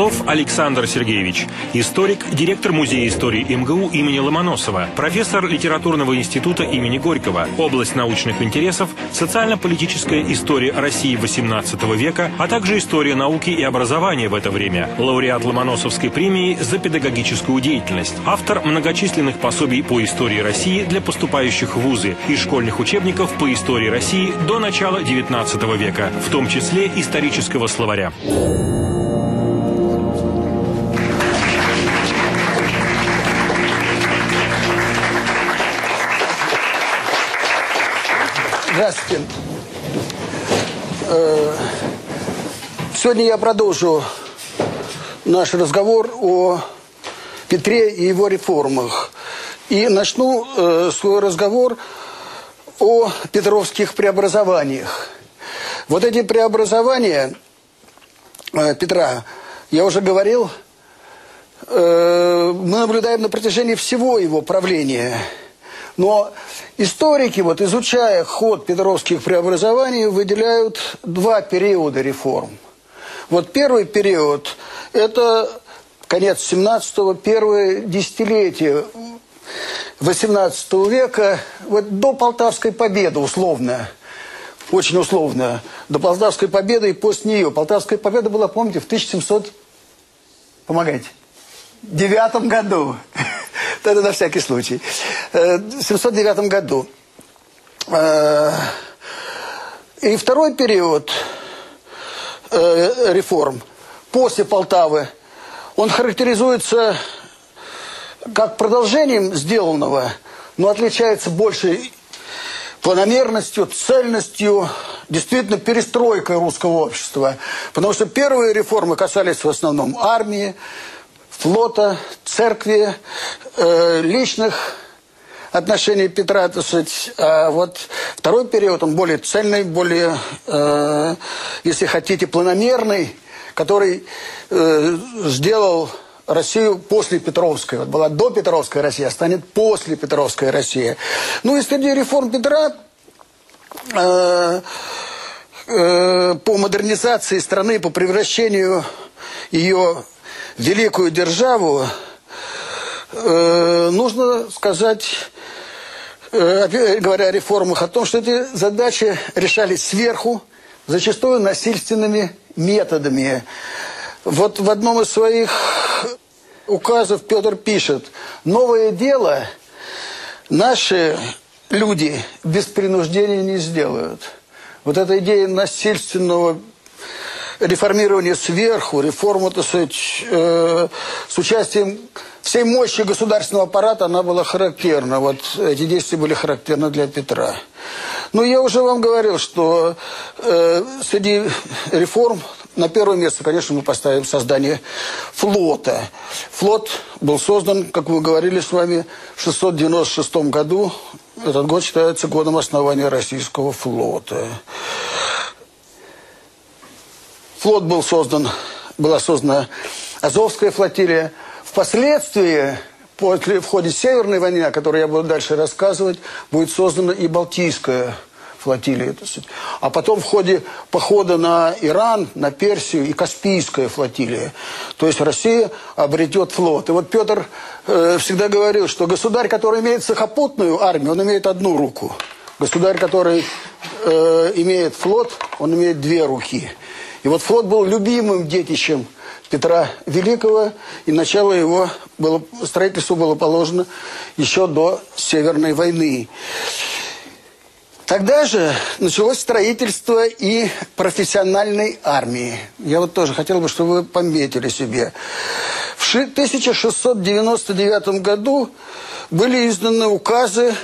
Орлов Александр Сергеевич. Историк, директор Музея истории МГУ имени Ломоносова. Профессор Литературного института имени Горького. Область научных интересов – социально-политическая история России XVIII века, а также история науки и образования в это время. Лауреат Ломоносовской премии за педагогическую деятельность. Автор многочисленных пособий по истории России для поступающих в вузы и школьных учебников по истории России до начала XIX века, в том числе исторического словаря. Здравствуйте. Э, сегодня я продолжу наш разговор о Петре и его реформах. И начну э, свой разговор о петровских преобразованиях. Вот эти преобразования э, Петра, я уже говорил, мы наблюдаем на протяжении всего его правления – но историки, вот изучая ход петровских преобразований, выделяют два периода реформ. Вот первый период – это конец 17-го, первое десятилетие 18 века, вот до Полтавской победы условно, очень условно, до Полтавской победы и после нее. Полтавская победа была, помните, в 1700, помогайте, девятом году. Это на всякий случай. Э, в 709 году. Э, и второй период э, реформ после Полтавы, он характеризуется как продолжением сделанного, но отличается больше планомерностью, цельностью, действительно перестройкой русского общества. Потому что первые реформы касались в основном армии, флота, церкви, э, личных отношений Петра, так сказать. А вот второй период, он более цельный, более, э, если хотите, планомерный, который э, сделал Россию после Петровской. Вот была до Петровская Россия, а станет после Петровская Россия. Ну и среди реформ Петра э, э, по модернизации страны, по превращению ее великую державу, э, нужно сказать, э, говоря о реформах, о том, что эти задачи решались сверху, зачастую насильственными методами. Вот в одном из своих указов Петр пишет, новое дело наши люди без принуждения не сделают. Вот эта идея насильственного реформирование сверху, реформа, так сказать, э, с участием всей мощи государственного аппарата, она была характерна. Вот эти действия были характерны для Петра. Ну, я уже вам говорил, что э, среди реформ на первое место, конечно, мы поставим создание флота. Флот был создан, как мы говорили с вами, в 696 году. Этот год считается годом основания российского флота. Флот был создан, была создана Азовская флотилия. Впоследствии, после, в ходе Северной войны, о которой я буду дальше рассказывать, будет создана и Балтийская флотилия. А потом в ходе похода на Иран, на Персию и Каспийская флотилия. То есть Россия обретет флот. И вот Петр э, всегда говорил, что государь, который имеет сухопутную армию, он имеет одну руку. Государь, который э, имеет флот, он имеет две руки. И вот флот был любимым детищем Петра Великого, и начало его было, строительству было положено еще до Северной войны. Тогда же началось строительство и профессиональной армии. Я вот тоже хотел бы, чтобы вы пометили себе. В 1699 году были изданы указы,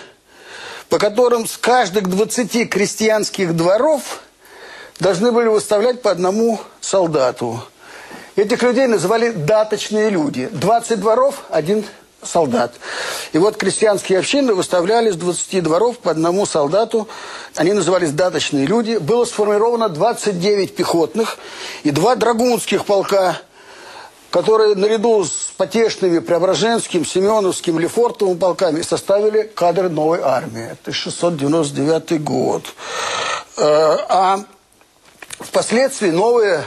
по которым с каждых 20 крестьянских дворов должны были выставлять по одному солдату. Этих людей называли даточные люди. 20 дворов, один солдат. И вот крестьянские общины выставляли с 20 дворов по одному солдату. Они назывались даточные люди. Было сформировано 29 пехотных и два драгунских полка, которые наряду с Потешными, Преображенским, Семеновским, Лефортовым полками составили кадры новой армии. 1699 год. Э, а Впоследствии новые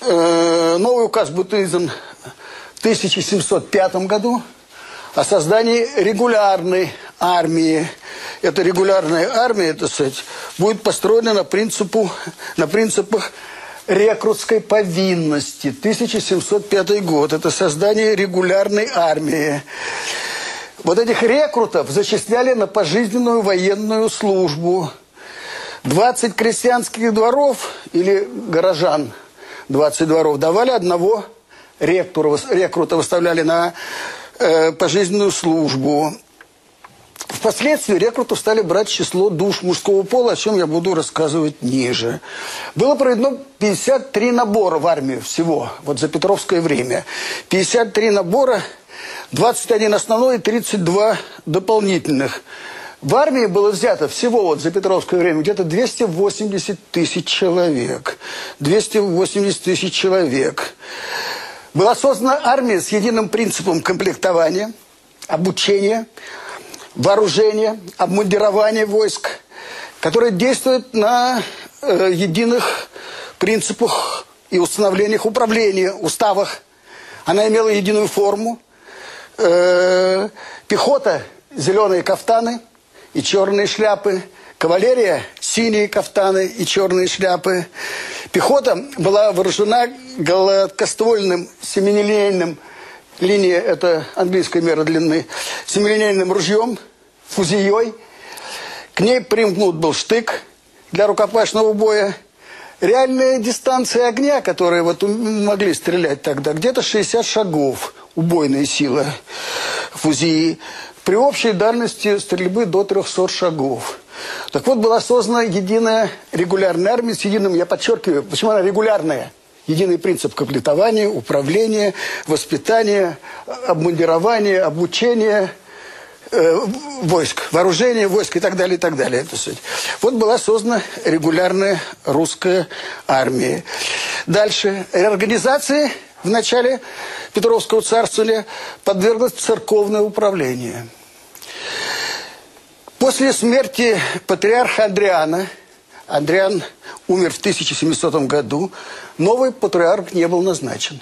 э, новый указ будет издан в 1705 году о создании регулярной армии. Эта регулярная армия, так сказать, будет построена на, принципу, на принципах рекрутской повинности. 1705 год. Это создание регулярной армии. Вот этих рекрутов зачисляли на пожизненную военную службу. 20 крестьянских дворов или горожан, 20 дворов, давали одного ректора, рекрута, выставляли на э, пожизненную службу. Впоследствии рекрутов стали брать число душ мужского пола, о чем я буду рассказывать ниже. Было проведено 53 набора в армию всего, вот за Петровское время. 53 набора, 21 основной и 32 дополнительных. В армии было взято всего вот за Петровское время где-то 280 тысяч человек. 280 тысяч человек. Была создана армия с единым принципом комплектования, обучения, вооружения, обмундирования войск, которое действует на э, единых принципах и установлениях управления, уставах. Она имела единую форму. Э, пехота – зеленые кафтаны и черные шляпы. Кавалерия – синие кафтаны и черные шляпы. Пехота была вооружена гладкоствольным семилинейным линия – это английская мера длины, семилинейным ружьем, фузией. К ней примкнут был штык для рукопашного боя. Реальная дистанция огня, которые вот могли стрелять тогда, где-то 60 шагов убойная сила фузии. При общей дальности стрельбы до 300 шагов. Так вот, была создана единая регулярная армия с единым, я подчеркиваю, почему она регулярная – единый принцип комплектования, управления, воспитания, обмундирования, обучения э, войск, вооружения войск и так далее, и так далее. Это суть. Вот была создана регулярная русская армия. Дальше. Реорганизации в начале Петровского царствования подверглось церковное управление. После смерти патриарха Андриана, Андриан умер в 1700 году, новый патриарх не был назначен.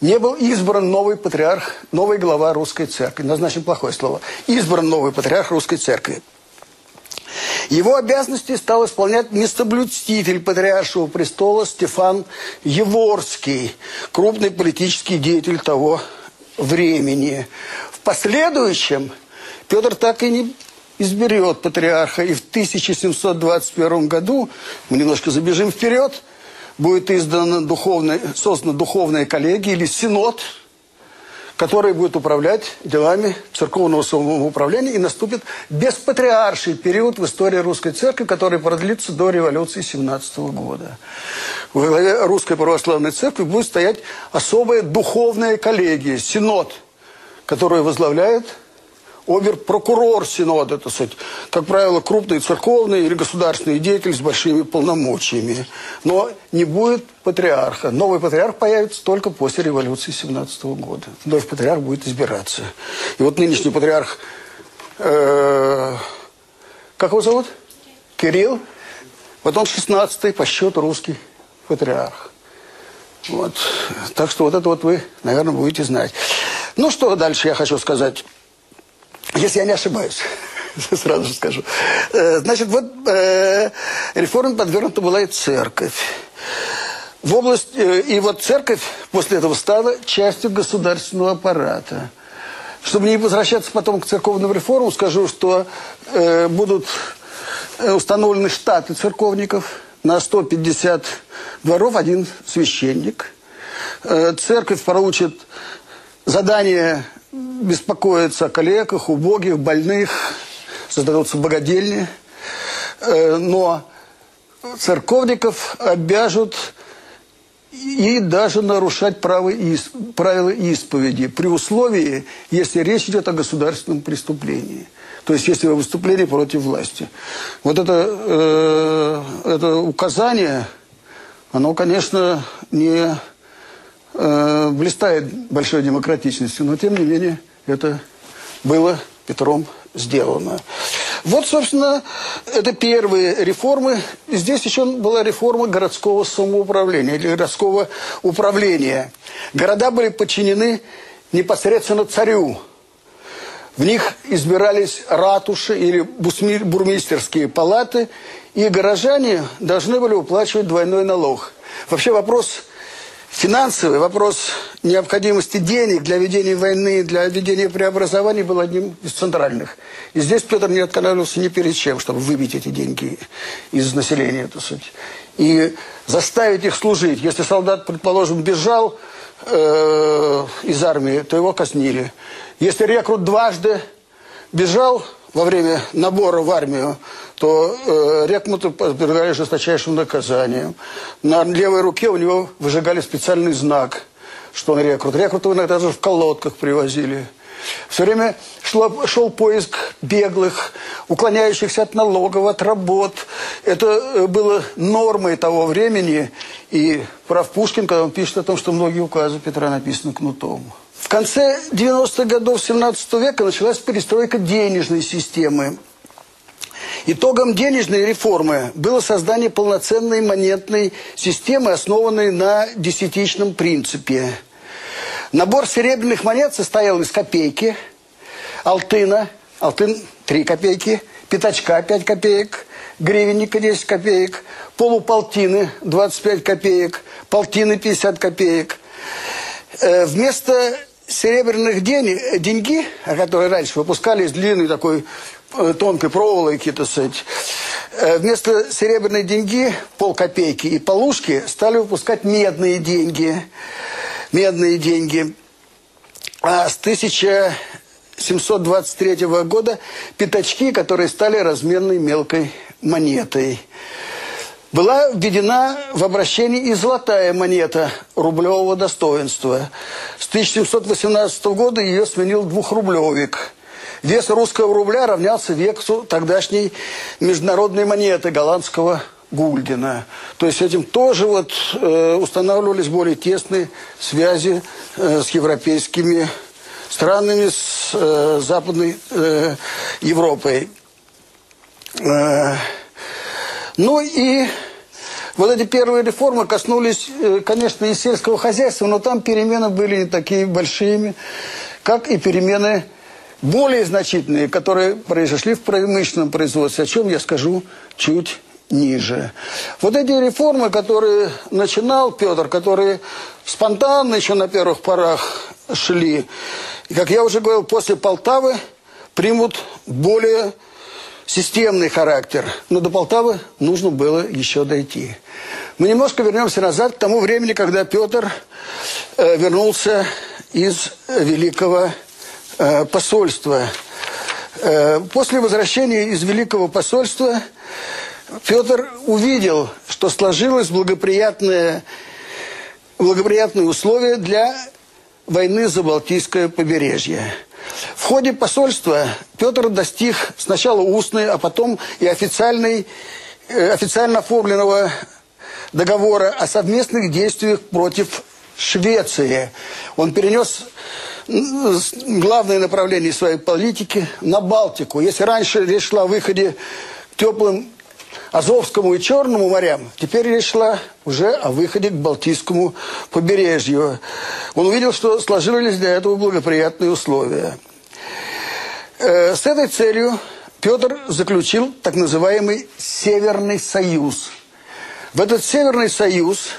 Не был избран новый патриарх, новый глава русской церкви. Назначен плохое слово. Избран новый патриарх русской церкви. Его обязанности стал исполнять местоблюститель патриаршего престола Стефан Еворский, крупный политический деятель того времени. В последующем Петр так и не изберет патриарха, и в 1721 году, мы немножко забежим вперед, будет издана духовная, создана духовная коллегия или синод, который будет управлять делами церковного самоуправления, и наступит беспатриарший период в истории русской церкви, который продлится до революции 17 года. В главе русской православной церкви будет стоять особая духовная коллегия, синод, которую возглавляет обер-прокурор Синода, так сказать, как правило, крупный церковный или государственный деятель с большими полномочиями. Но не будет патриарха. Новый патриарх появится только после революции 17 года. Новый патриарх будет избираться. И вот нынешний патриарх, э, как его зовут? Кирилл. Вот он 16-й по счету русский патриарх. Вот. Так что вот это вот вы, наверное, будете знать. Ну, что дальше я хочу сказать. Если я не ошибаюсь, сразу же скажу. Э, значит, вот э, реформе подвергнута была и церковь. В область, э, и вот церковь после этого стала частью государственного аппарата. Чтобы не возвращаться потом к церковным реформам, скажу, что э, будут установлены штаты церковников на 150 дворов, один священник. Церковь получит задание беспокоиться о коллегах, убогих, больных, создадутся богадельни. Э, но церковников обяжут и даже нарушать право ис, правила исповеди при условии, если речь идет о государственном преступлении. То есть, если выступление против власти. Вот это, э, это указание, оно, конечно, не э, блистает большой демократичностью, но тем не менее это было Петром сделано. Вот, собственно, это первые реформы. Здесь еще была реформа городского самоуправления или городского управления. Города были подчинены непосредственно царю. В них избирались ратуши или бурмистерские палаты, и горожане должны были уплачивать двойной налог. Вообще вопрос финансовый, вопрос необходимости денег для ведения войны, для ведения преобразований был одним из центральных. И здесь Петр не отказывался ни перед чем, чтобы выбить эти деньги из населения, так сказать. И заставить их служить. Если солдат, предположим, бежал э, из армии, то его казнили. Если рекрут дважды бежал во время набора в армию, то э, рекруту подвергали жесточайшим наказаниям. На левой руке у него выжигали специальный знак, что он рекрут. Рекрутов иногда даже в колодках привозили. Все время шло, шел поиск беглых, уклоняющихся от налогов, от работ. Это э, было нормой того времени. И прав Пушкин, когда он пишет о том, что многие указы Петра написаны кнутом. В конце 90-х годов 17 века началась перестройка денежной системы. Итогом денежной реформы было создание полноценной монетной системы, основанной на десятичном принципе. Набор серебряных монет состоял из копейки, алтына, алтын 3 копейки, пятачка 5 копеек, гривенника 10 копеек, полуполтины 25 копеек, полтины 50 копеек. Э, вместо серебряных денег, деньги, которые раньше выпускали из длинной такой Э, тонкой проволоки, так сказать, э, вместо серебряной деньги, полкопейки и полушки стали выпускать медные деньги. Медные деньги. А с 1723 года пятачки, которые стали разменной мелкой монетой. Была введена в обращение и золотая монета рублевого достоинства. С 1718 года ее сменил двухрублевик – Вес русского рубля равнялся весу тогдашней международной монеты голландского гульдена. То есть этим тоже вот э, устанавливались более тесные связи э, с европейскими странами, с э, Западной э, Европой. Э, ну и вот эти первые реформы коснулись, э, конечно, и сельского хозяйства, но там перемены были не такими большими, как и перемены более значительные, которые произошли в промышленном производстве, о чем я скажу чуть ниже. Вот эти реформы, которые начинал Петр, которые спонтанно еще на первых порах шли, как я уже говорил, после Полтавы примут более системный характер. Но до Полтавы нужно было еще дойти. Мы немножко вернемся назад к тому времени, когда Петр э, вернулся из Великого Э, посольства. Э, после возвращения из Великого посольства Петр увидел, что сложилось благоприятное, благоприятные условия для войны за Балтийское побережье. В ходе посольства Петр достиг сначала устной, а потом и официальной, э, официально оформленного договора о совместных действиях против Швеции. Он перенес главное направление своей политики на Балтику. Если раньше речь шла о выходе к теплым Азовскому и Черному морям, теперь речь шла уже о выходе к Балтийскому побережью. Он увидел, что сложились для этого благоприятные условия. Э, с этой целью Петр заключил так называемый Северный Союз. В этот Северный Союз –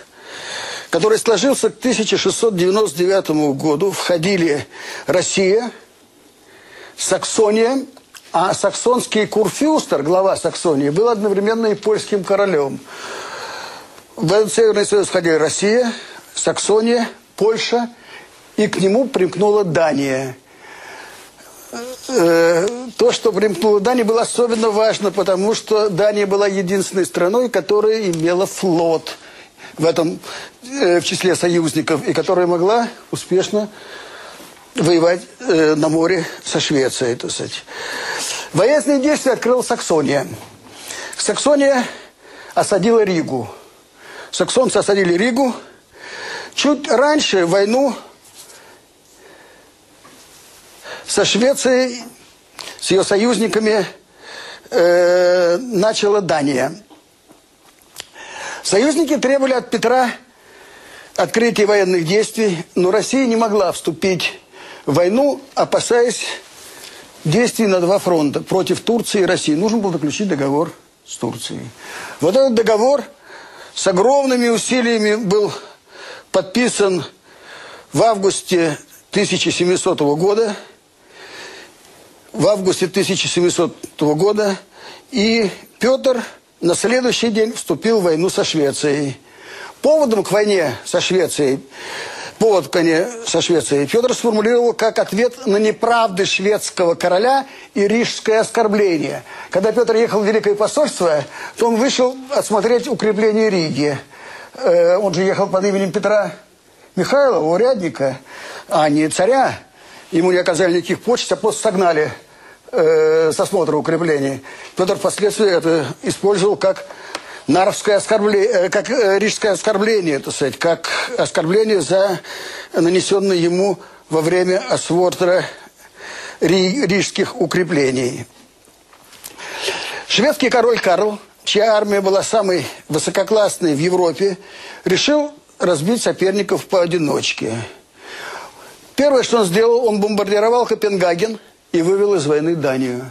который сложился к 1699 году, входили Россия, Саксония, а саксонский курфюстер, глава Саксонии, был одновременно и польским королем. В этот Северный Союз входили Россия, Саксония, Польша, и к нему примкнула Дания. Э, то, что примкнула Дания, было особенно важно, потому что Дания была единственной страной, которая имела флот – в этом э, в числе союзников и которая могла успешно воевать э, на море со Швецией, так сказать. Военные действия открыла Саксония. Саксония осадила Ригу. Саксонцы осадили Ригу. Чуть раньше войну со Швецией, с ее союзниками э, начала Дания. Союзники требовали от Петра открытия военных действий, но Россия не могла вступить войну, опасаясь действий на два фронта против Турции и России. Нужно было заключить договор с Турцией. Вот этот договор с огромными усилиями был подписан в августе 1700 года. В августе 1700 года. И Петр на следующий день вступил в войну со Швецией. Поводом к войне со Швецией повод коне со Швецией Федор сформулировал как ответ на неправды шведского короля и рижское оскорбление. Когда Петр ехал в Великое посольство, то он вышел осмотреть укрепление Риги. Э, он же ехал под именем Петра Михайлова, урядника, а не царя. Ему не оказали никаких почт, а просто согнали э, с осмотра укреплений. Петр впоследствии это использовал как Наровское оскорбление, э, как э, рижское оскорбление, так сказать, как оскорбление за нанесенное ему во время осмотра рижских укреплений. Шведский король Карл, чья армия была самой высококлассной в Европе, решил разбить соперников поодиночке. Первое, что он сделал, он бомбардировал Копенгаген и вывел из войны Данию.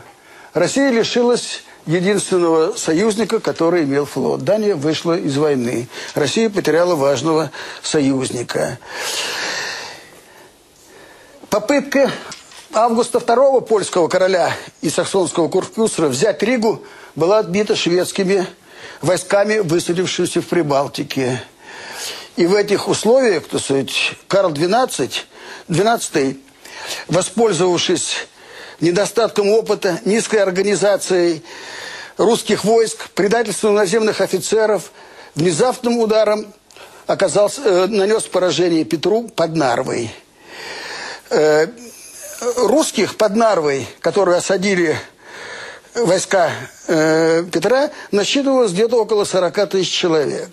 Россия лишилась единственного союзника, который имел флот. Дания вышла из войны. Россия потеряла важного союзника. Попытка Августа II, польского короля и саксонского курфюрста, взять Ригу была отбита шведскими войсками, высадившимися в Прибалтике. И в этих условиях, так сказать, Карл XII, XII, воспользовавшись недостатком опыта, низкой организацией русских войск, предательством наземных офицеров, внезапным ударом оказался, э, нанес поражение Петру под Нарвой. Э, русских под Нарвой, которые осадили войска э, Петра, насчитывалось где-то около 40 тысяч человек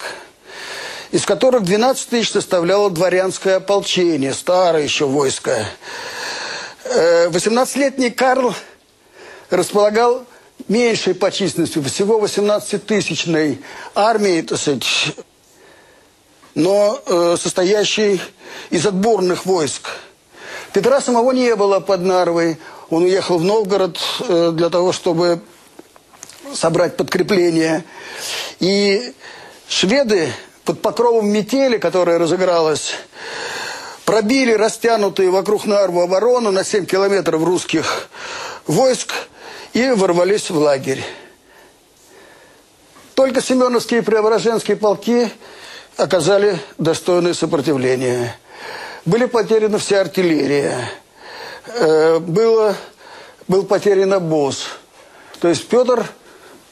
из которых 12 тысяч составляло дворянское ополчение, старое еще войско. 18-летний э, Карл располагал меньшей по численности, всего 18-тысячной армией, так сказать, но э, состоящей из отборных войск. Петра самого не было под Нарвой. Он уехал в Новгород э, для того, чтобы собрать подкрепление. И шведы под покровом метели, которая разыгралась, пробили растянутые вокруг Нарву оборону на 7 километров русских войск и ворвались в лагерь. Только Семеновские и Преображенские полки оказали достойное сопротивление. Были потеряны вся артиллерия. Э, было, был потерян обоз. То есть Петр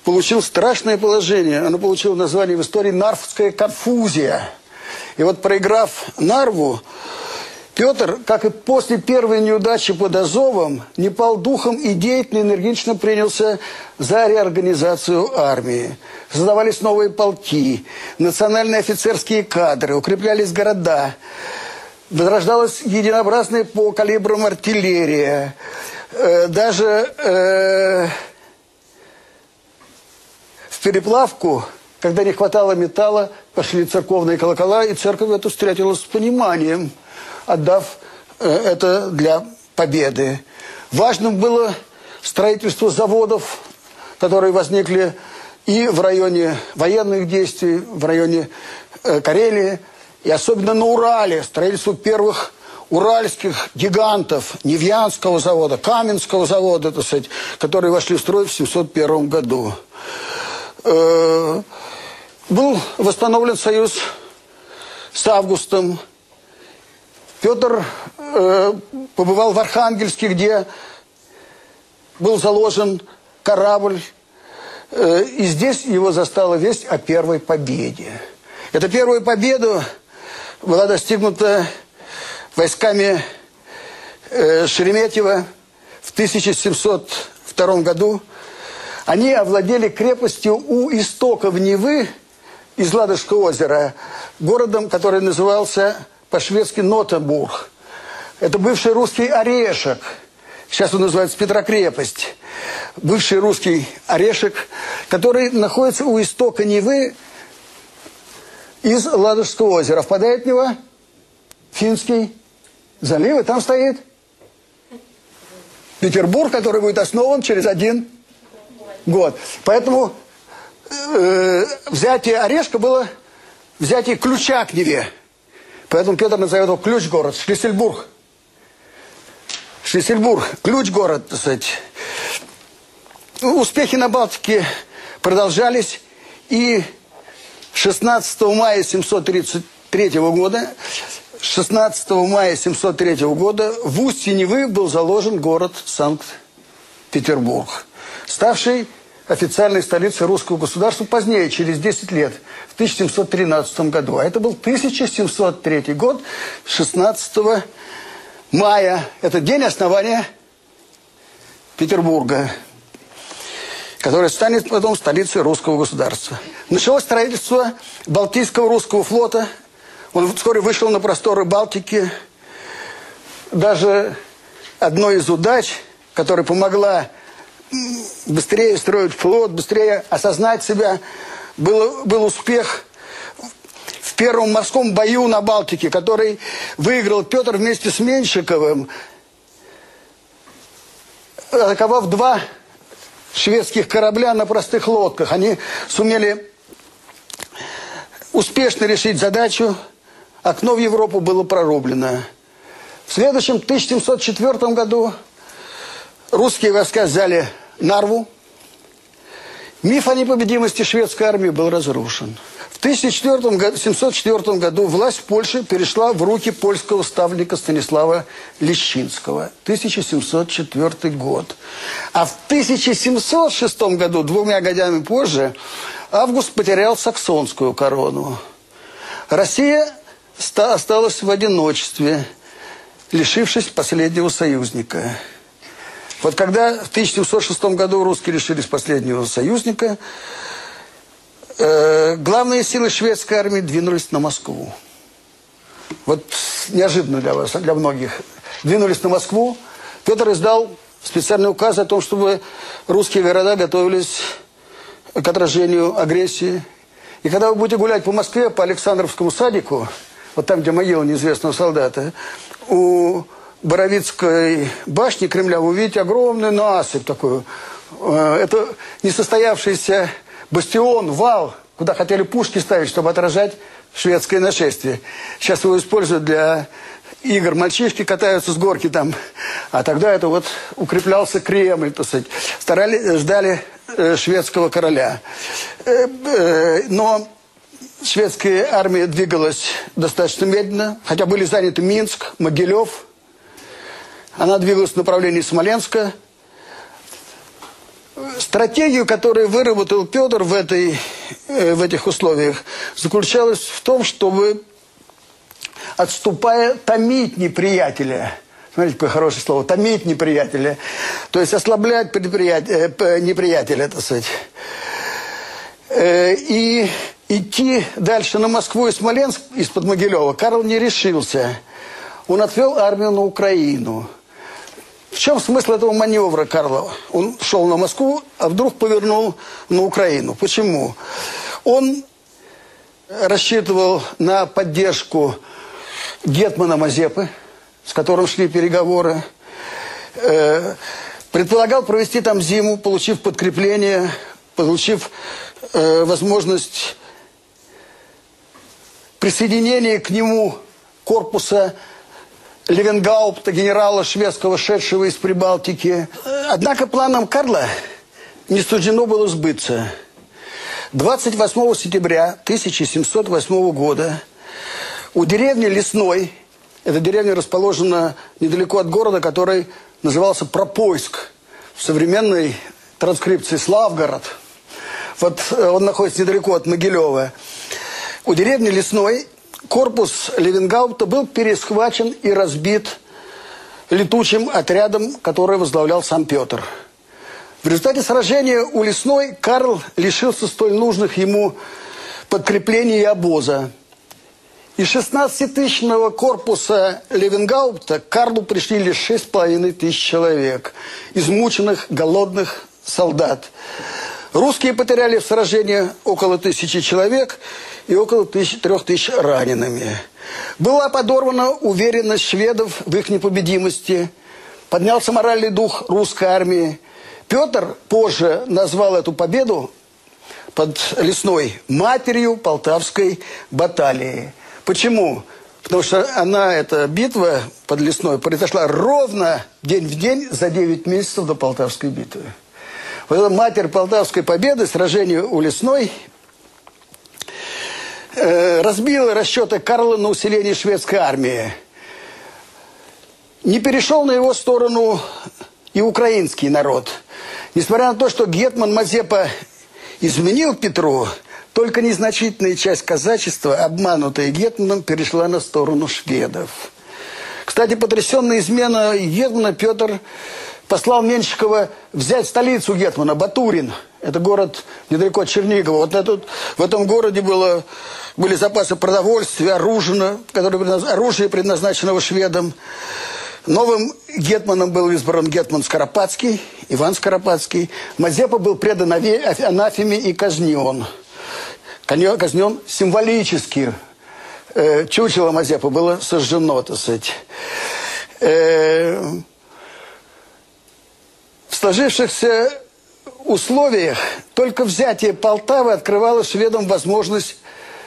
получил страшное положение. Оно получило название в истории «Нарвская конфузия». И вот проиграв Нарву, Петр, как и после первой неудачи под Азовом, не пал духом и деятельно энергично принялся за реорганизацию армии. Создавались новые полки, национальные офицерские кадры, укреплялись города, возрождалась единообразная по калибрам артиллерия. Э, даже э, в переплавку, когда не хватало металла, пошли церковные колокола, и церковь эту встретила с пониманием – отдав э, это для победы. Важным было строительство заводов, которые возникли и в районе военных действий, в районе э, Карелии, и особенно на Урале, строительство первых уральских гигантов, Невьянского завода, Каменского завода, так сказать, которые вошли в строй в 701 году. Э, был восстановлен союз с Августом Петр э, побывал в Архангельске, где был заложен корабль. Э, и здесь его застала весть о первой победе. Эта первая победа была достигнута войсками э, Шереметьева в 1702 году. Они овладели крепостью у истоков Невы из Ладожского озера, городом, который назывался по-шведски Нотебург. Это бывший русский Орешек. Сейчас он называется Петрокрепость. бывший русский орешек, который находится у истока Невы из Ладожского озера. Впадает в него Финский залив, и там стоит Петербург, который будет основан через один год. Поэтому э, взятие Орешка было взятие ключа к Неве. Поэтому Петр назовет его ключ-город, Шлиссельбург. Шлиссельбург, ключ-город, так сказать. Успехи на Балтике продолжались, и 16 мая 733 года 16 мая 703 года в устье Невы был заложен город Санкт-Петербург, ставший официальной столицей русского государства позднее, через 10 лет, в 1713 году. А это был 1703 год, 16 мая. Это день основания Петербурга, который станет потом столицей русского государства. Началось строительство Балтийского русского флота. Он вскоре вышел на просторы Балтики. Даже одной из удач, которая помогла быстрее строить флот, быстрее осознать себя. Был, был успех в первом морском бою на Балтике, который выиграл Петр вместе с Меньшиковым, атаковав два шведских корабля на простых лодках. Они сумели успешно решить задачу. Окно в Европу было прорублено. В следующем 1704 году русские войска взяли Нарву. Миф о непобедимости шведской армии был разрушен. В 1704 году власть в Польше перешла в руки польского ставника Станислава Лещинского. 1704 год. А в 1706 году, двумя годами позже, Август потерял саксонскую корону. Россия осталась в одиночестве, лишившись последнего союзника. Вот когда в 1706 году русские лишились последнего союзника, э, главные силы шведской армии двинулись на Москву. Вот неожиданно для вас, для многих. Двинулись на Москву. Петр издал специальный указ о том, чтобы русские города готовились к отражению агрессии. И когда вы будете гулять по Москве, по Александровскому садику, вот там, где могила неизвестного солдата, у Боровицкой башни Кремля вы увидите огромную насыпь такую. Э, это несостоявшийся бастион, вал, куда хотели пушки ставить, чтобы отражать шведское нашествие. Сейчас его используют для игр. Мальчишки катаются с горки там. А тогда это вот укреплялся Кремль, так сказать. Старали, ждали э, шведского короля. Э, но шведская армия двигалась достаточно медленно. Хотя были заняты Минск, Могилев, она двигалась в направлении Смоленска. Стратегию, которую выработал Петр в, этой, э, в этих условиях, заключалась в том, чтобы, отступая, томить неприятеля. Смотрите, какое хорошее слово. Томить неприятеля. То есть ослаблять э, неприятеля, так сказать. Э, и идти дальше на Москву и Смоленск из-под Могилева Карл не решился. Он отвел армию на Украину. В чем смысл этого маневра Карлова? Он шел на Москву, а вдруг повернул на Украину. Почему? Он рассчитывал на поддержку Гетмана Мазепы, с которым шли переговоры. Э, предполагал провести там зиму, получив подкрепление, получив э, возможность присоединения к нему корпуса Левенгаупта, генерала шведского, шедшего из Прибалтики. Однако планам Карла не суждено было сбыться. 28 сентября 1708 года у деревни Лесной, эта деревня расположена недалеко от города, который назывался Пропойск, в современной транскрипции Славгород. Вот э, он находится недалеко от Могилева. У деревни Лесной корпус Левенгаупта был пересхвачен и разбит летучим отрядом, который возглавлял сам Петр. В результате сражения у Лесной Карл лишился столь нужных ему подкреплений и обоза. Из 16-тысячного корпуса Левенгаупта Карлу пришли лишь 6,5 тысяч человек, измученных, голодных, солдат. Русские потеряли в сражении около тысячи человек и около тысяч, трех тысяч ранеными. Была подорвана уверенность шведов в их непобедимости, поднялся моральный дух русской армии. Петр позже назвал эту победу под Лесной матерью Полтавской баталии. Почему? Потому что она, эта битва под Лесной, произошла ровно день в день за 9 месяцев до Полтавской битвы. Матерь Полтавской победы, сражение у Лесной, э, разбила расчеты Карла на усиление шведской армии. Не перешел на его сторону и украинский народ. Несмотря на то, что Гетман Мазепа изменил Петру, только незначительная часть казачества, обманутая Гетманом, перешла на сторону шведов. Кстати, потрясенный измена Гетмана Петр послал Менщикова взять столицу Гетмана, Батурин. Это город недалеко от Чернигова. Вот этот, в этом городе было, были запасы продовольствия, оружия, которые, оружие, предназначенного шведам. Новым гетманом был избран гетман Скоропадский, Иван Скоропадский. Мазепа был предан анафеме и казнен. Казнен символически. Э, чучело Мазепа было сожжено, так сказать. Сложившихся условиях только взятие Полтавы открывало шведам возможность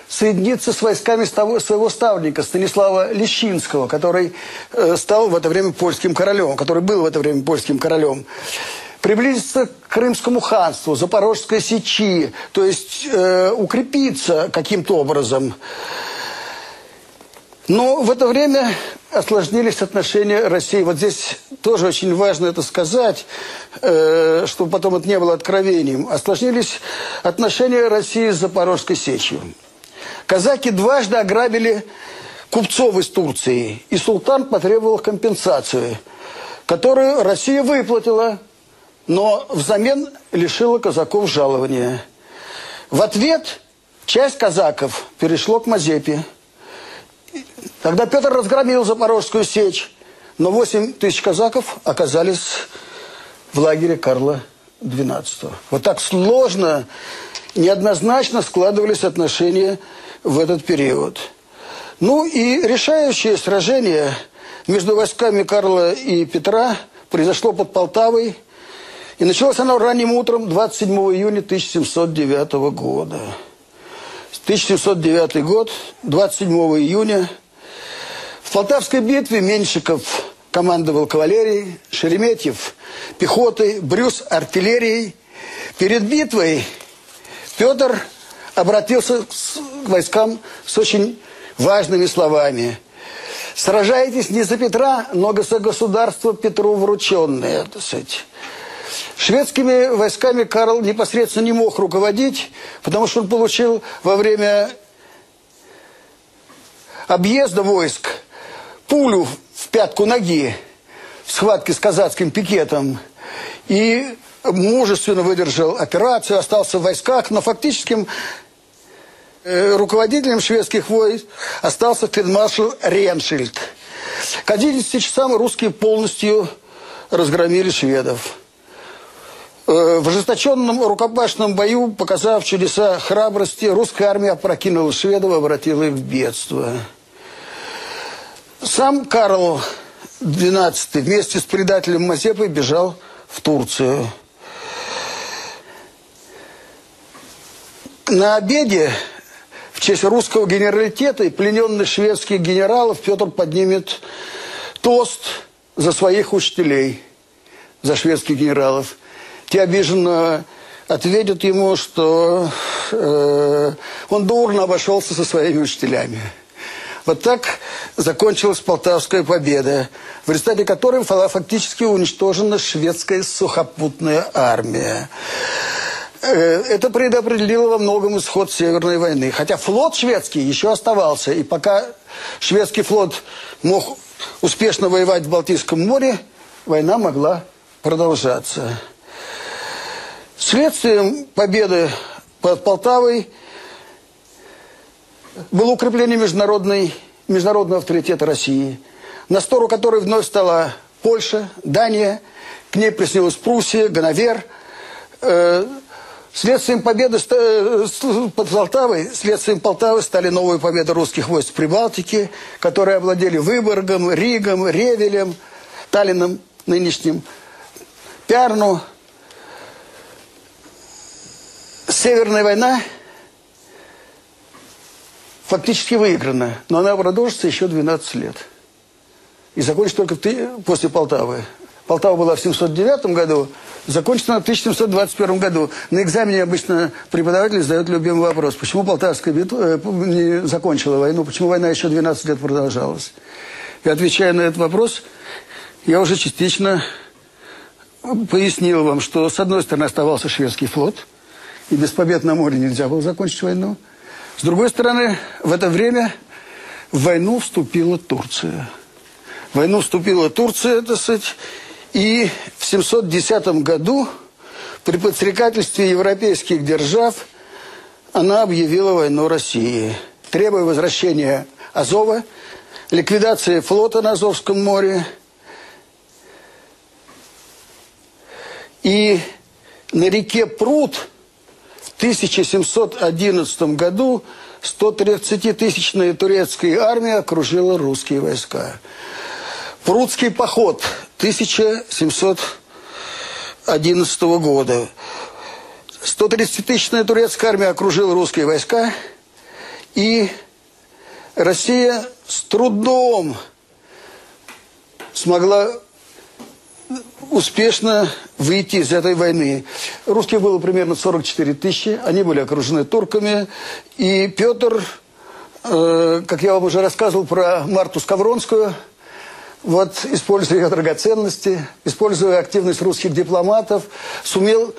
соединиться с войсками своего ставника Станислава Лещинского, который э, стал в это время польским королем, который был в это время польским королем. Приблизиться к Крымскому ханству, Запорожской сечи, то есть э, укрепиться каким-то образом. Но в это время осложнились отношения России. Вот здесь тоже очень важно это сказать, э, чтобы потом это не было откровением. Осложнились отношения России с Запорожской сечью. Казаки дважды ограбили купцов из Турции, и султан потребовал компенсацию, которую Россия выплатила, но взамен лишила казаков жалования. В ответ часть казаков перешло к Мазепе. Тогда Петр разгромил Запорожскую сечь, но 8 тысяч казаков оказались в лагере Карла XII. Вот так сложно, неоднозначно складывались отношения в этот период. Ну и решающее сражение между войсками Карла и Петра произошло под Полтавой. И началось оно ранним утром 27 июня 1709 года. 1709 год, 27 июня. Полтавской битве Меньшиков командовал кавалерией, Шереметьев пехотой, Брюс артиллерией. Перед битвой Петр обратился к войскам с очень важными словами. Сражайтесь не за Петра, но за государство Петру врученное. Так сказать. Шведскими войсками Карл непосредственно не мог руководить, потому что он получил во время объезда войск пулю в пятку ноги в схватке с казацким пикетом. И мужественно выдержал операцию, остался в войсках, но фактическим Э, руководителем шведских войск остался фельдмаршал Реншильд. К 11 часам русские полностью разгромили шведов. Э, в ожесточенном рукопашном бою, показав чудеса храбрости, русская армия опрокинула шведов и обратила их в бедство. Сам Карл XII вместе с предателем Мазепой бежал в Турцию. На обеде в честь русского генералитета и плененных шведских генералов Петр поднимет тост за своих учителей, за шведских генералов. Те обиженно ответят ему, что э, он дурно обошелся со своими учителями. Вот так закончилась Полтавская победа, в результате которой была фактически уничтожена шведская сухопутная армия. Э, это предопределило во многом исход Северной войны. Хотя флот шведский еще оставался. И пока шведский флот мог успешно воевать в Балтийском море, война могла продолжаться. Следствием победы под Полтавой было укрепление международной, международного авторитета России, на сторону которой вновь стала Польша, Дания, к ней приснилась Пруссия, Ганновер – э, следствием победы э, под Полтавой, следствием Полтавы стали новые победы русских войск в Прибалтике, которые овладели Выборгом, Ригом, Ревелем, Таллином нынешним, Пярну. Северная война фактически выиграна, но она продолжится еще 12 лет. И закончится только после Полтавы. Полтава была в 709 году, закончена в 1721 году. На экзамене обычно преподаватель задает любимый вопрос. Почему Полтавская битва э, не закончила войну? Почему война еще 12 лет продолжалась? И отвечая на этот вопрос, я уже частично пояснил вам, что с одной стороны оставался шведский флот, и без побед на море нельзя было закончить войну. С другой стороны, в это время в войну вступила Турция. В войну вступила Турция, так сказать, и в 710 году при подстрекательстве европейских держав она объявила войну России, требуя возвращения Азова, ликвидации флота на Азовском море и на реке Пруд 1711 году 130-тысячная турецкая армия окружила русские войска. Прудский поход 1711 года. 130-тысячная турецкая армия окружила русские войска, и Россия с трудом смогла успешно выйти из этой войны. Русских было примерно 44 тысячи, они были окружены турками, и Петр, э, как я вам уже рассказывал про Марту Скавронскую, вот, используя ее драгоценности, используя активность русских дипломатов, сумел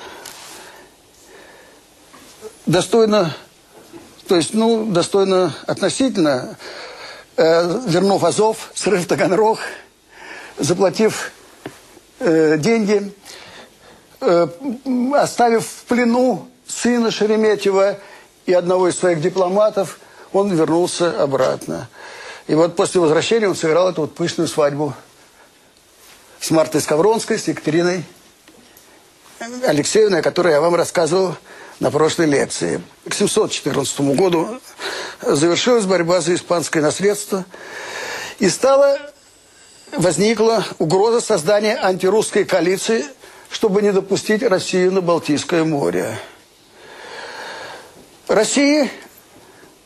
достойно, то есть, ну, достойно относительно, э, вернув Азов, срыв Таганрог, заплатив э, деньги, э, оставив в плену сына Шереметьева и одного из своих дипломатов, он вернулся обратно. И вот после возвращения он сыграл эту вот пышную свадьбу с Мартой Скавронской, с Екатериной Алексеевной, о которой я вам рассказывал на прошлой лекции. К 714 году завершилась борьба за испанское наследство и стала, возникла угроза создания антирусской коалиции, чтобы не допустить Россию на Балтийское море. России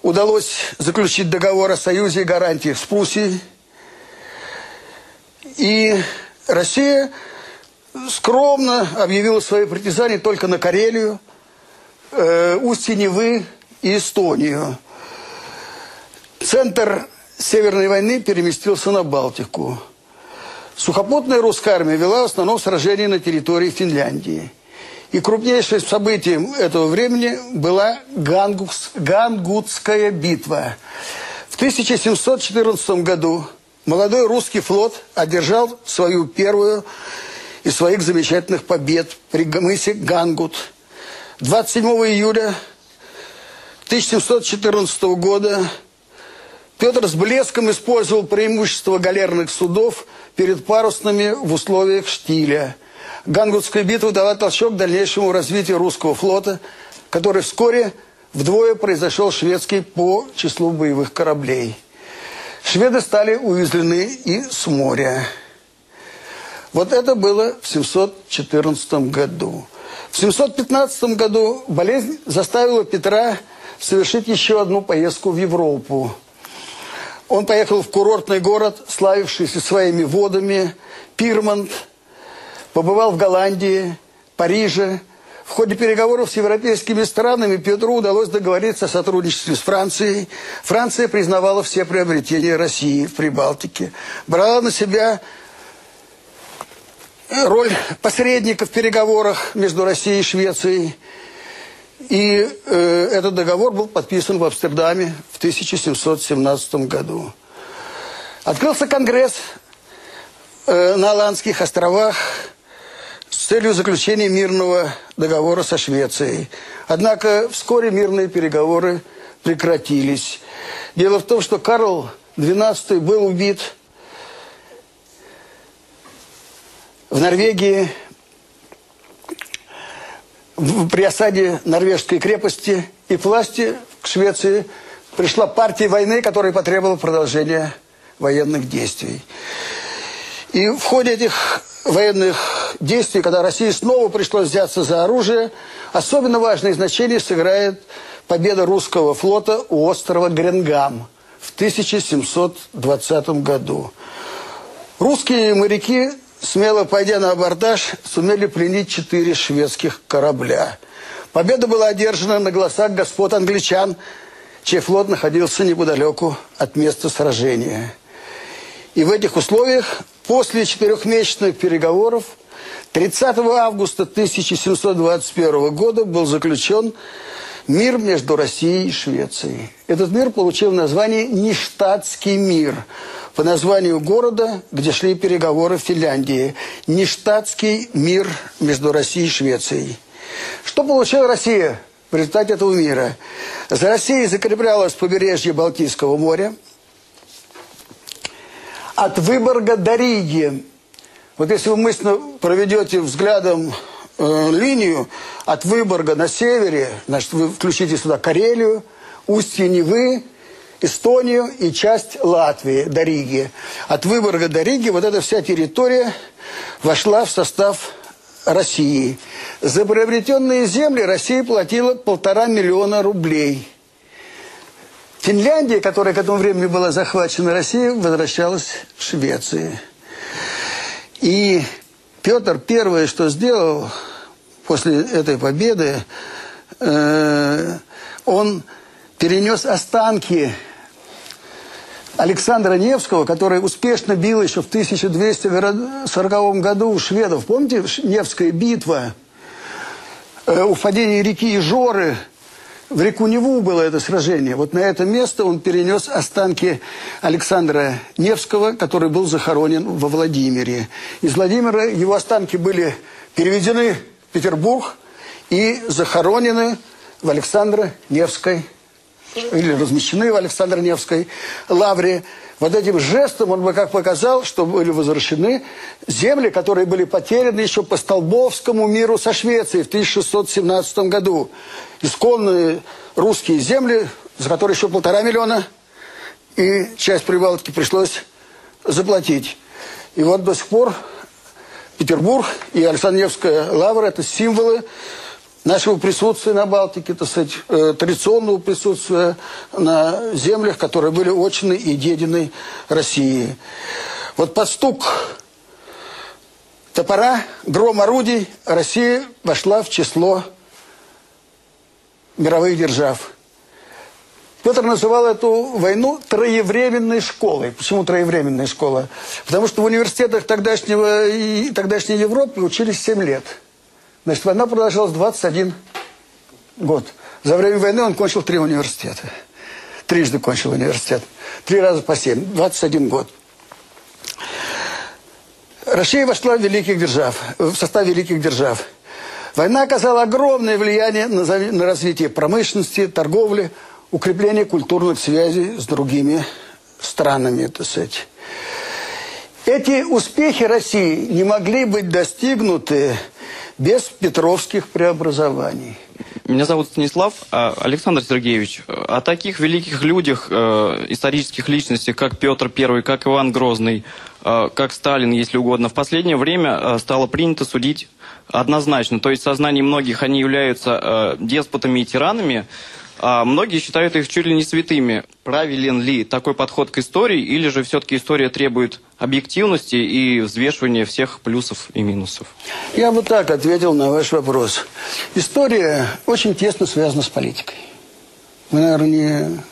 удалось заключить договор о союзе и гарантиях с Пруссией. И Россия скромно объявила свои притязания только на Карелию, э, устье Невы и Эстонию. Центр Северной войны переместился на Балтику. Сухопутная русская армия вела в основном сражения на территории Финляндии – и крупнейшим событием этого времени была Гангутс, Гангутская битва. В 1714 году молодой русский флот одержал свою первую из своих замечательных побед при мысе Гангут. 27 июля 1714 года Петр с блеском использовал преимущество галерных судов перед парусными в условиях штиля – Гангутская битва дала толчок дальнейшему развитию русского флота, который вскоре вдвое произошел шведский по числу боевых кораблей. Шведы стали уязвлены и с моря. Вот это было в 714 году. В 715 году болезнь заставила Петра совершить еще одну поездку в Европу. Он поехал в курортный город, славившийся своими водами, Пирмонт, побывал в Голландии, Париже. В ходе переговоров с европейскими странами Петру удалось договориться о сотрудничестве с Францией. Франция признавала все приобретения России в Прибалтике, брала на себя роль посредника в переговорах между Россией и Швецией. И э, этот договор был подписан в Амстердаме в 1717 году. Открылся конгресс э, на Аландских островах с целью заключения мирного договора со Швецией. Однако вскоре мирные переговоры прекратились. Дело в том, что Карл XII был убит в Норвегии при осаде норвежской крепости и власти к Швеции пришла партия войны, которая потребовала продолжения военных действий. И в ходе этих военных действий, когда России снова пришлось взяться за оружие, особенно важное значение сыграет победа русского флота у острова Гренгам в 1720 году. Русские моряки, смело пойдя на абордаж, сумели пленить четыре шведских корабля. Победа была одержана на голосах господ англичан, чей флот находился неподалеку от места сражения. И в этих условиях После четырехмесячных переговоров 30 августа 1721 года был заключен мир между Россией и Швецией. Этот мир получил название «Ништадтский мир» по названию города, где шли переговоры в Финляндии. Ништадтский мир между Россией и Швецией. Что получила Россия в результате этого мира? За Россией закреплялось побережье Балтийского моря – от Выборга до Риги. Вот если вы мысленно проведете взглядом э, линию от Выборга на севере, значит, вы включите сюда Карелию, устье Невы, Эстонию и часть Латвии до Риги. От Выборга до Риги вот эта вся территория вошла в состав России. За приобретенные земли Россия платила полтора миллиона рублей – Финляндия, которая к этому времени была захвачена Россией, возвращалась в Швеции. И Петр первое, что сделал после этой победы, э, он перенес останки Александра Невского, который успешно бил еще в 1240 году у шведов. Помните Невская битва? Э, у впадения реки Ижоры – в реку Неву было это сражение. Вот на это место он перенес останки Александра Невского, который был захоронен во Владимире. Из Владимира его останки были переведены Петербург и захоронены в Александра Невской, или размещены в Александра Невской лавре. Вот этим жестом он бы как показал, что были возвращены земли, которые были потеряны еще по Столбовскому миру со Швецией в 1617 году. Исконные русские земли, за которые еще полтора миллиона, и часть Прибалтики пришлось заплатить. И вот до сих пор Петербург и Александревская лавра – это символы нашего присутствия на Балтике, так сказать, э, традиционного присутствия на землях, которые были очны и дедины России. Вот под стук топора, гром орудий Россия вошла в число мировых держав. Петр называл эту войну троевременной школой. Почему троевременная школа? Потому что в университетах тогдашнего, и тогдашней Европы учились 7 лет – Значит, война продолжалась 21 год. За время войны он кончил три университета. Трижды кончил университет. Три раза по семь. 21 год. Россия вошла в великих держав, в состав великих держав. Война оказала огромное влияние на, на развитие промышленности, торговли, укрепление культурных связей с другими странами, так сказать. Эти успехи России не могли быть достигнуты без петровских преобразований. Меня зовут Станислав. А, Александр Сергеевич, о таких великих людях, э, исторических личностях, как Петр I, как Иван Грозный, э, как Сталин, если угодно, в последнее время э, стало принято судить однозначно. То есть в сознании многих они являются деспотами и тиранами, а многие считают их чуть ли не святыми. Правилен ли такой подход к истории, или же все-таки история требует объективности и взвешивания всех плюсов и минусов? Я бы так ответил на ваш вопрос. История очень тесно связана с политикой. Вы, наверное,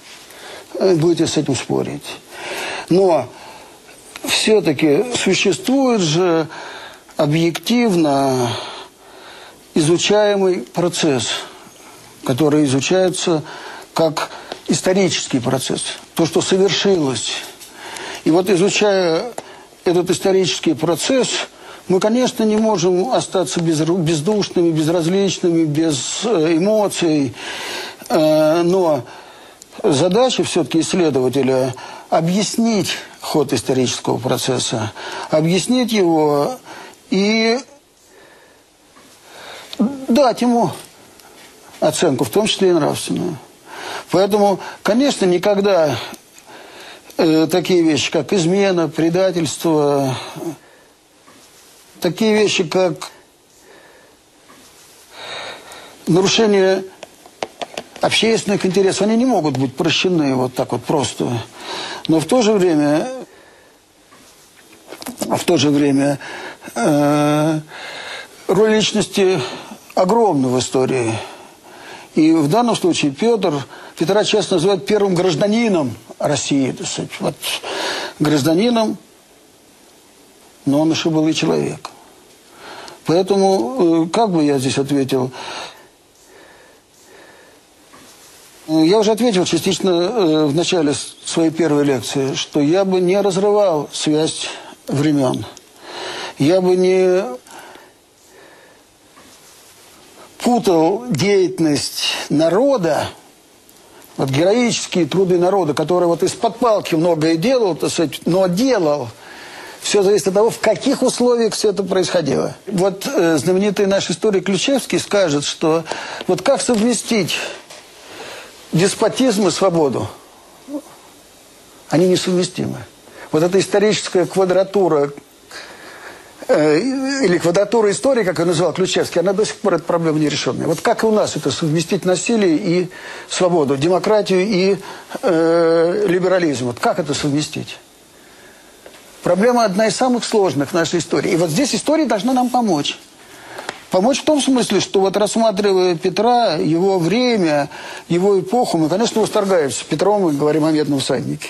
не будете с этим спорить. Но все-таки существует же объективно изучаемый процесс – которые изучаются как исторический процесс, то, что совершилось. И вот изучая этот исторический процесс, мы, конечно, не можем остаться без, бездушными, безразличными, без э, эмоций, э, но задача все-таки исследователя объяснить ход исторического процесса, объяснить его и дать ему оценку, в том числе и нравственную. Поэтому, конечно, никогда э, такие вещи, как измена, предательство, такие вещи, как нарушение общественных интересов, они не могут быть прощены вот так вот просто. Но в то же время, в то же время э, роль личности огромна в истории. И в данном случае Петр, Петра часто называют первым гражданином России. Вот гражданином, но он еще был и человек. Поэтому, э, как бы я здесь ответил, Я уже ответил частично э, в начале своей первой лекции, что я бы не разрывал связь времен. Я бы не путал деятельность народа, вот героические труды народа, который вот из-под палки многое делал, так сказать, но делал. Все зависит от того, в каких условиях все это происходило. Вот э, знаменитый наш историк Ключевский скажет, что вот как совместить деспотизм и свободу, они несовместимы. Вот эта историческая квадратура, э, или квадратура истории, как ее называл Ключевский, она до сих пор эта проблема нерешенная. Вот как у нас это совместить насилие и свободу, демократию и э, либерализм? Вот как это совместить? Проблема одна из самых сложных в нашей истории. И вот здесь история должна нам помочь. Помочь в том смысле, что вот рассматривая Петра, его время, его эпоху, мы, конечно, восторгаемся Петром мы говорим о медном всаднике.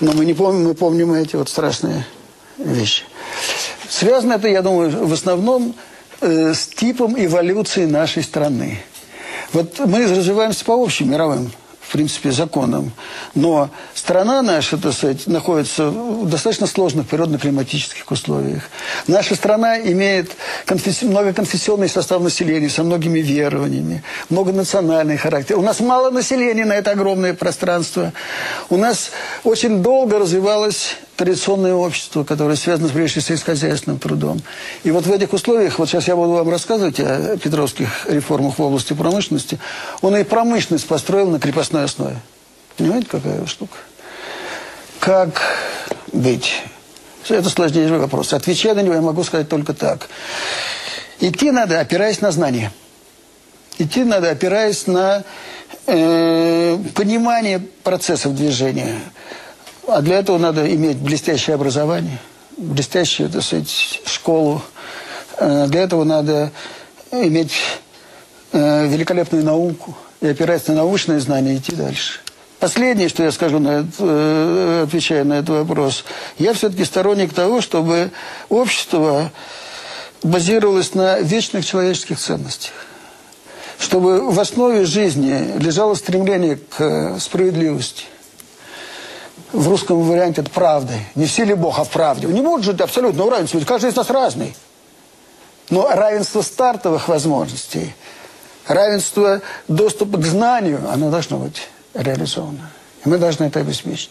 Но мы не помним, мы помним эти вот страшные вещи. Связано это, я думаю, в основном э, с типом эволюции нашей страны. Вот мы развиваемся по общим мировым в принципе, законом. Но страна наша, так сказать, находится в достаточно сложных природно-климатических условиях. Наша страна имеет конфесси... многоконфессионный состав населения со многими верованиями, многонациональный характер. У нас мало населения на это огромное пространство. У нас очень долго развивалось традиционное общество, которое связано прежде всего с сельскохозяйственным трудом. И вот в этих условиях, вот сейчас я буду вам рассказывать о петровских реформах в области промышленности, он и промышленность построил на крепостной основе. Понимаете, какая штука? Как быть? Это сложнейший вопрос. Отвечая на него, я могу сказать только так. Идти надо, опираясь на знания. Идти надо, опираясь на э, понимание процессов движения. А для этого надо иметь блестящее образование, блестящую, так сказать, школу. Э, для этого надо иметь э, великолепную науку и опираясь на научные знания идти дальше. Последнее, что я скажу, на это, э, отвечая на этот вопрос, я все-таки сторонник того, чтобы общество базировалось на вечных человеческих ценностях. Чтобы в основе жизни лежало стремление к справедливости, в русском варианте это правдой. Не в силе Бога а в правде. Не может же абсолютно равенство, ведь каждый из нас разный. Но равенство стартовых возможностей, равенство доступа к знанию, оно должно быть реализовано. И мы должны это обеспечить.